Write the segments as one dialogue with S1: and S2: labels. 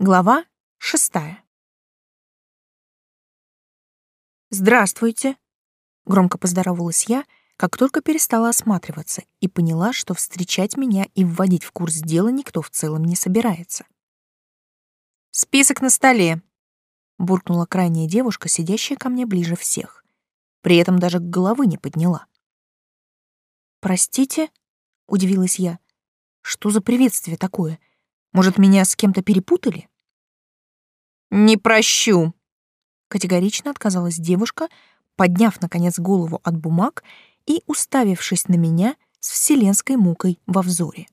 S1: Глава шестая. «Здравствуйте!» — громко поздоровалась я, как только перестала осматриваться и поняла, что встречать меня и вводить в курс дела никто в целом не собирается. «Список на столе!» — буркнула крайняя девушка, сидящая ко мне ближе всех. При этом даже головы не подняла. «Простите?» — удивилась я. «Что за приветствие такое? Может, меня с кем-то перепутали? Не прощу, категорично отказалась девушка, подняв наконец голову от бумаг и уставившись на меня с вселенской мукой во взоре.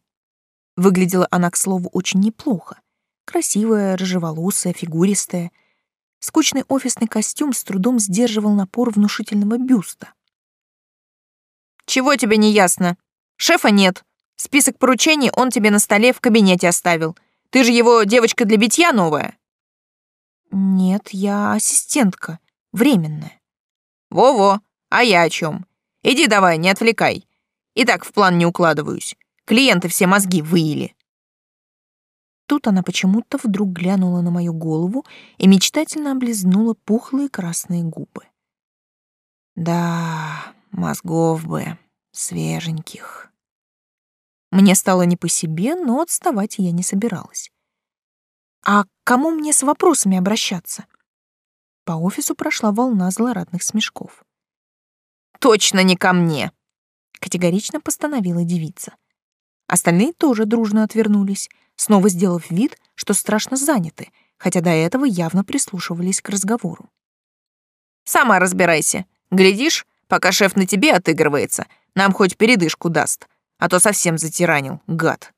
S1: Выглядела она, к слову, очень неплохо. Красивая, рыжеволосая, фигуристая. Скучный офисный костюм с трудом сдерживал напор внушительного бюста. «Чего тебе не ясно? Шефа нет. Список поручений он тебе на столе в кабинете оставил. Ты же его девочка для битья новая. Нет, я ассистентка, временная. Во-во, а я о чем? Иди давай, не отвлекай. И так в план не укладываюсь. Клиенты все мозги выили. Тут она почему-то вдруг глянула на мою голову и мечтательно облизнула пухлые красные губы. Да, мозгов бы, свеженьких. Мне стало не по себе, но отставать я не собиралась. «А к кому мне с вопросами обращаться?» По офису прошла волна злорадных смешков. «Точно не ко мне!» — категорично постановила девица. Остальные тоже дружно отвернулись, снова сделав вид, что страшно заняты, хотя до этого явно прислушивались к разговору. «Сама разбирайся. Глядишь, пока шеф на тебе отыгрывается, нам хоть передышку даст а то совсем затиранил, гад.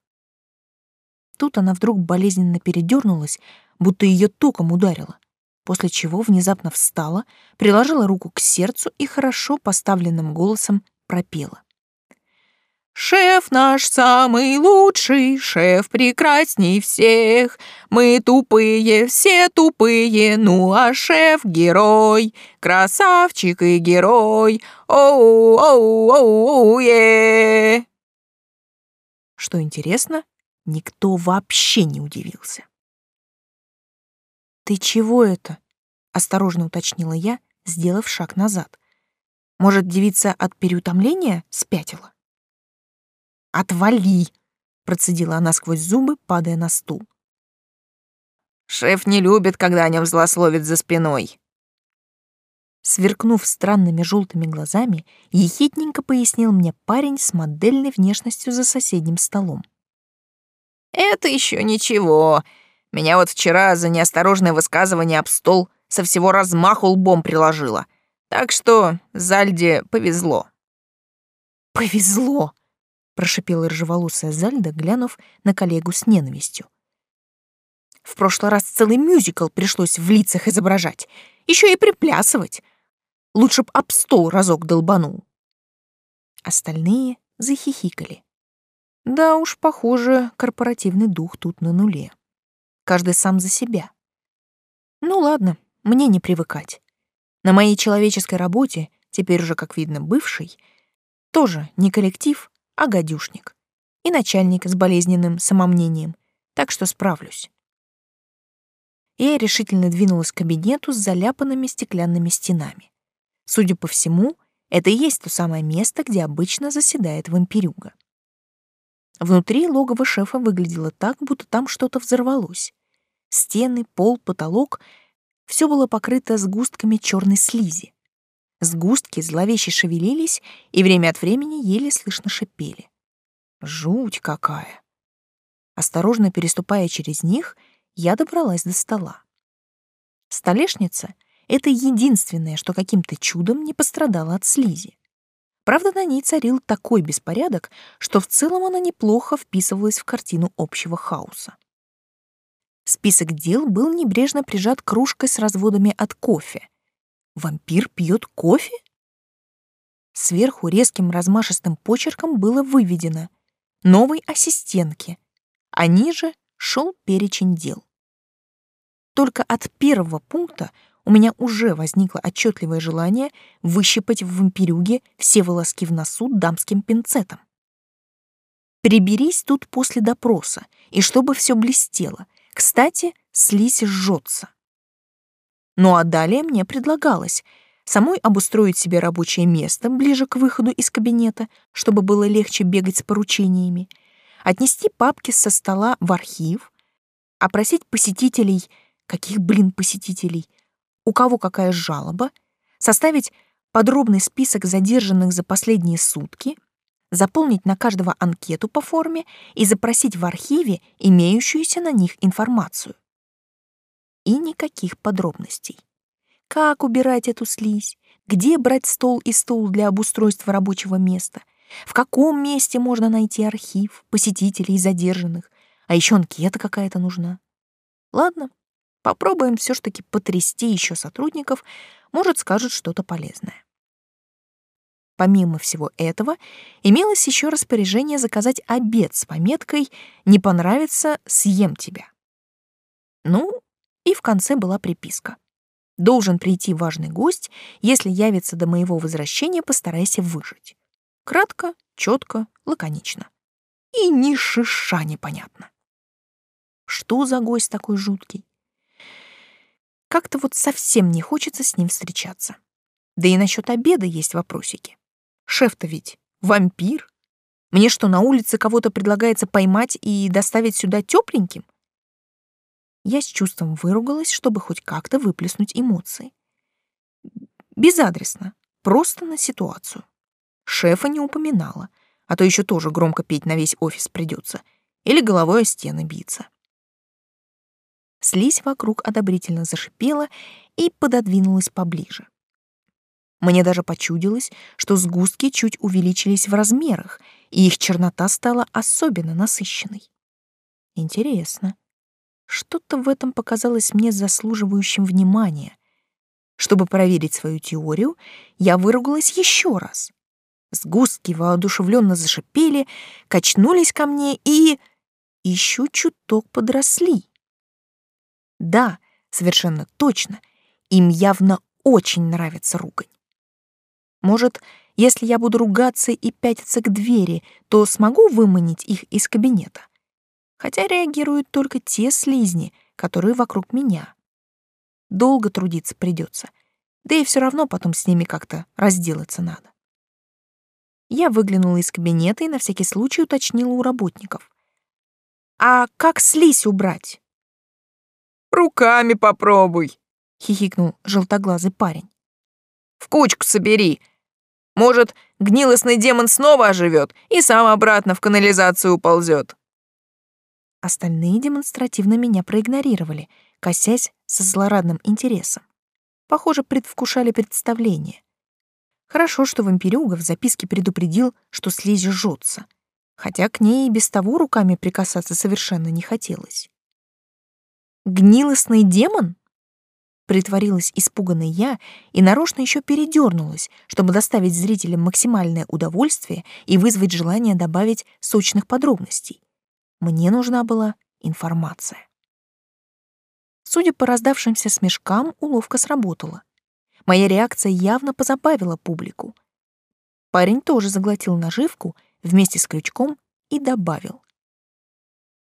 S1: Тут она вдруг болезненно передернулась, будто ее током ударило, после чего внезапно встала, приложила руку к сердцу и хорошо поставленным голосом пропела. Шеф наш самый лучший, шеф прекрасней всех. Мы тупые, все тупые, ну а шеф герой, красавчик и герой. Оу, оу, оу, оу, е. Что интересно, никто вообще не удивился. «Ты чего это?» — осторожно уточнила я, сделав шаг назад. «Может, девица от переутомления спятила?» «Отвали!» — процедила она сквозь зубы, падая на стул. «Шеф не любит, когда о нем злословит за спиной», Сверкнув странными желтыми глазами, ехидненько пояснил мне парень с модельной внешностью за соседним столом. «Это еще ничего. Меня вот вчера за неосторожное высказывание об стол со всего размаху лбом приложило. Так что Зальде повезло». «Повезло!» — прошипела рыжеволосая Зальда, глянув на коллегу с ненавистью. «В прошлый раз целый мюзикл пришлось в лицах изображать, еще и приплясывать. Лучше б об стол разок долбанул. Остальные захихикали. Да уж, похоже, корпоративный дух тут на нуле. Каждый сам за себя. Ну ладно, мне не привыкать. На моей человеческой работе, теперь уже, как видно, бывший, тоже не коллектив, а гадюшник. И начальник с болезненным самомнением, так что справлюсь. Я решительно двинулась к кабинету с заляпанными стеклянными стенами. Судя по всему, это и есть то самое место, где обычно заседает вампирюга. Внутри логово шефа выглядело так, будто там что-то взорвалось. Стены, пол, потолок — все было покрыто сгустками черной слизи. Сгустки зловеще шевелились и время от времени еле слышно шипели. Жуть какая! Осторожно переступая через них, я добралась до стола. Столешница — это единственное, что каким-то чудом не пострадало от слизи. Правда, на ней царил такой беспорядок, что в целом она неплохо вписывалась в картину общего хаоса. Список дел был небрежно прижат кружкой с разводами от кофе. Вампир пьет кофе? Сверху резким размашистым почерком было выведено «Новой ассистентке», а ниже шел перечень дел. Только от первого пункта у меня уже возникло отчетливое желание выщипать в вампирюге все волоски в носу дамским пинцетом. Приберись тут после допроса, и чтобы все блестело. Кстати, слизь жжется. Ну а далее мне предлагалось самой обустроить себе рабочее место ближе к выходу из кабинета, чтобы было легче бегать с поручениями, отнести папки со стола в архив, опросить посетителей, каких, блин, посетителей, у кого какая жалоба, составить подробный список задержанных за последние сутки, заполнить на каждого анкету по форме и запросить в архиве имеющуюся на них информацию. И никаких подробностей. Как убирать эту слизь? Где брать стол и стул для обустройства рабочего места? В каком месте можно найти архив, посетителей и задержанных? А еще анкета какая-то нужна. Ладно, попробуем все ж таки потрясти еще сотрудников, может, скажут что-то полезное. Помимо всего этого, имелось еще распоряжение заказать обед с пометкой «Не понравится, съем тебя». Ну, и в конце была приписка. Должен прийти важный гость, если явится до моего возвращения, постарайся выжить. Кратко, четко, лаконично. И ни шиша непонятно. Что за гость такой жуткий? Как-то вот совсем не хочется с ним встречаться. Да и насчет обеда есть вопросики. Шеф-то ведь вампир. Мне что, на улице кого-то предлагается поймать и доставить сюда тепленьким? Я с чувством выругалась, чтобы хоть как-то выплеснуть эмоции. Безадресно, просто на ситуацию. Шефа не упоминала, а то еще тоже громко петь на весь офис придется или головой о стены биться. Слизь вокруг одобрительно зашипела и пододвинулась поближе. Мне даже почудилось, что сгустки чуть увеличились в размерах, и их чернота стала особенно насыщенной. Интересно. Что-то в этом показалось мне заслуживающим внимания. Чтобы проверить свою теорию, я выругалась еще раз. Сгустки воодушевленно зашипели, качнулись ко мне и... еще чуток подросли. Да, совершенно точно, им явно очень нравится ругань. Может, если я буду ругаться и пятиться к двери, то смогу выманить их из кабинета? Хотя реагируют только те слизни, которые вокруг меня. Долго трудиться придется, да и все равно потом с ними как-то разделаться надо. Я выглянула из кабинета и на всякий случай уточнила у работников. «А как слизь убрать?»
S2: «Руками попробуй», — хихикнул
S1: желтоглазый парень.
S2: В кучку собери. Может, гнилостный демон снова оживет и сам обратно в канализацию уползет.
S1: Остальные демонстративно меня проигнорировали, косясь со злорадным интересом. Похоже, предвкушали представление. Хорошо, что вампирюга в записке предупредил, что слизь жжется, хотя к ней и без того руками прикасаться совершенно не хотелось. Гнилостный демон? Притворилась испуганной я и нарочно еще передернулась, чтобы доставить зрителям максимальное удовольствие и вызвать желание добавить сочных подробностей. Мне нужна была информация. Судя по раздавшимся смешкам, уловка сработала. Моя реакция явно позабавила публику. Парень тоже заглотил наживку вместе с крючком и добавил.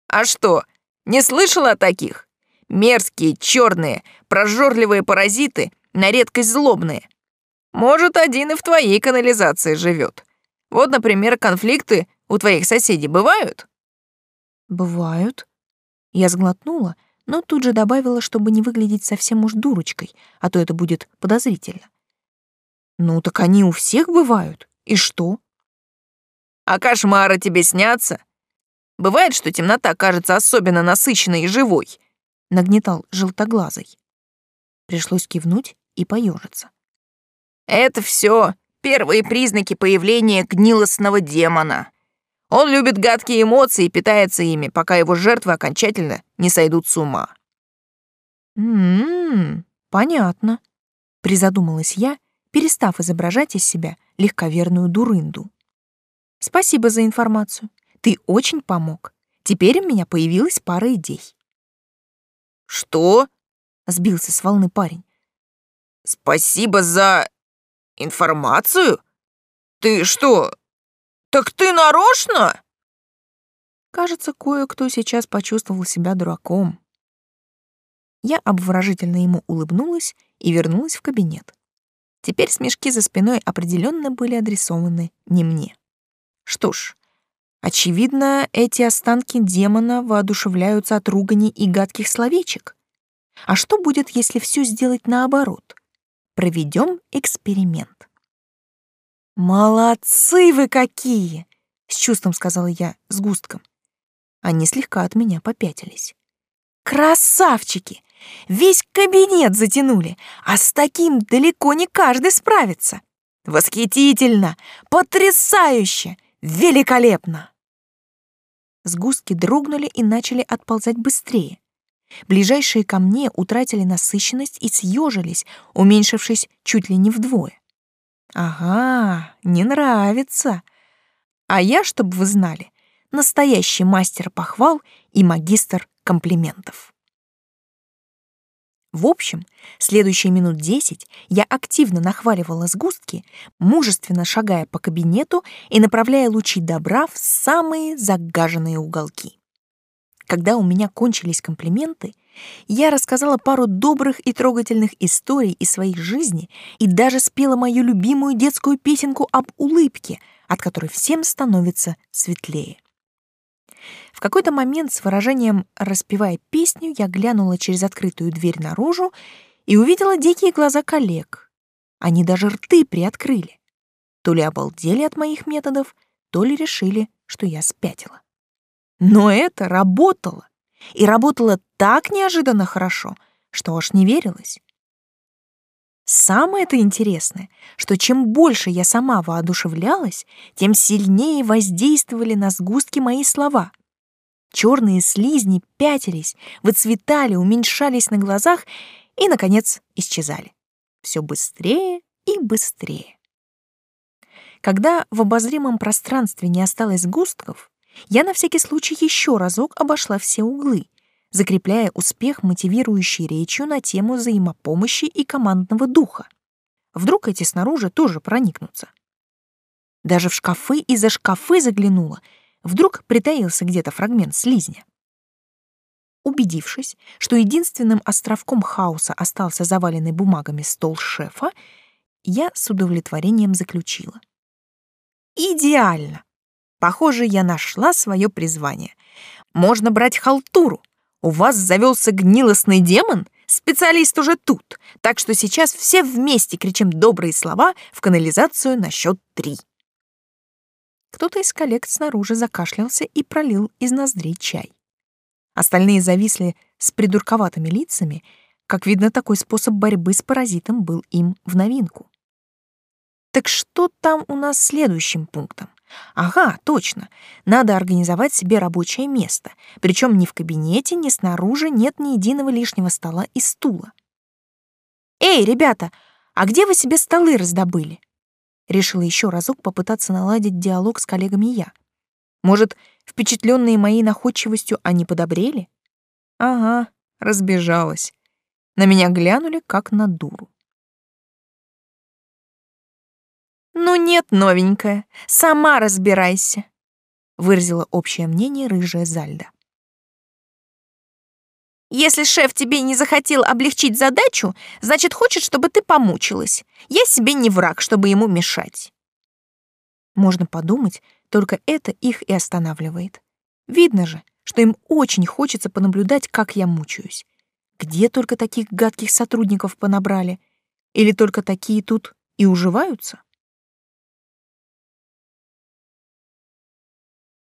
S2: «А что, не слышал о таких? Мерзкие, черные, прожорливые паразиты, на редкость злобные. Может, один и в твоей канализации живет. Вот, например, конфликты у твоих соседей бывают?
S1: Бывают. Я сглотнула, но тут же добавила, чтобы не выглядеть совсем уж дурочкой, а то это будет подозрительно. Ну, так они у всех бывают. И что?
S2: А кошмары тебе снятся? Бывает, что темнота кажется особенно насыщенной и живой —
S1: нагнетал желтоглазый. Пришлось кивнуть и поежиться.
S2: Это все первые признаки появления гнилостного демона. Он любит гадкие эмоции и питается ими, пока его жертвы окончательно не сойдут с ума.
S1: «М-м, понятно», — призадумалась я, перестав изображать из себя легковерную дурынду. «Спасибо за информацию. Ты очень помог. Теперь у меня появилась пара идей».
S2: «Что?»
S1: — сбился с волны парень.
S2: «Спасибо за информацию? Ты что, так ты нарочно?»
S1: Кажется, кое-кто сейчас почувствовал себя дураком. Я обворожительно ему улыбнулась и вернулась в кабинет. Теперь смешки за спиной определенно были адресованы не мне. Что ж, очевидно, эти останки демона воодушевляются от ругани и гадких словечек. А что будет, если все сделать наоборот? Проведем эксперимент. «Молодцы вы какие!» — с чувством сказала я с густком. Они слегка от меня попятились. «Красавчики! Весь кабинет затянули, а с таким далеко не каждый справится. Восхитительно! Потрясающе! Великолепно!» Сгустки дрогнули и начали отползать быстрее. Ближайшие ко мне утратили насыщенность и съежились, уменьшившись чуть ли не вдвое. Ага, не нравится. А я, чтобы вы знали, настоящий мастер похвал и магистр комплиментов. В общем, следующие минут десять я активно нахваливала сгустки, мужественно шагая по кабинету и направляя лучи добра в самые загаженные уголки. Когда у меня кончились комплименты, я рассказала пару добрых и трогательных историй из своей жизни и даже спела мою любимую детскую песенку об улыбке, от которой всем становится светлее. В какой-то момент с выражением «распевая песню» я глянула через открытую дверь наружу и увидела дикие глаза коллег. Они даже рты приоткрыли. То ли обалдели от моих методов, то ли решили, что я спятила. Но это работало. И работало так неожиданно хорошо, что аж не верилось. Самое-то интересное, что чем больше я сама воодушевлялась, тем сильнее воздействовали на сгустки мои слова. Черные слизни пятились, выцветали, уменьшались на глазах и, наконец, исчезали. Все быстрее и быстрее. Когда в обозримом пространстве не осталось сгустков, я на всякий случай еще разок обошла все углы, закрепляя успех мотивирующей речью на тему взаимопомощи и командного духа. Вдруг эти снаружи тоже проникнутся. Даже в шкафы и за шкафы заглянула. Вдруг притаился где-то фрагмент слизня. Убедившись, что единственным островком хаоса остался заваленный бумагами стол шефа, я с удовлетворением заключила. Идеально! Похоже, я нашла свое призвание. Можно брать халтуру. У вас завелся гнилостный демон? Специалист уже тут. Так что сейчас все вместе кричим добрые слова в канализацию на счет три. Кто-то из коллег снаружи закашлялся и пролил из ноздрей чай. Остальные зависли с придурковатыми лицами. Как видно, такой способ борьбы с паразитом был им в новинку. Так что там у нас следующим пунктом? Ага, точно. Надо организовать себе рабочее место. Причем ни в кабинете, ни снаружи нет ни единого лишнего стола и стула. Эй, ребята, а где вы себе столы раздобыли? Решила еще разок попытаться наладить диалог с коллегами я. Может, впечатленные моей находчивостью они подобрели? Ага, разбежалась. На меня глянули, как на дуру. «Ну нет, новенькая, сама разбирайся», — выразила общее мнение рыжая Зальда. «Если шеф тебе не захотел облегчить задачу, значит, хочет, чтобы ты помучилась. Я себе не враг, чтобы ему мешать». Можно подумать, только это их и останавливает. Видно же, что им очень хочется понаблюдать, как я мучаюсь. Где только таких гадких сотрудников понабрали? Или только такие тут и уживаются?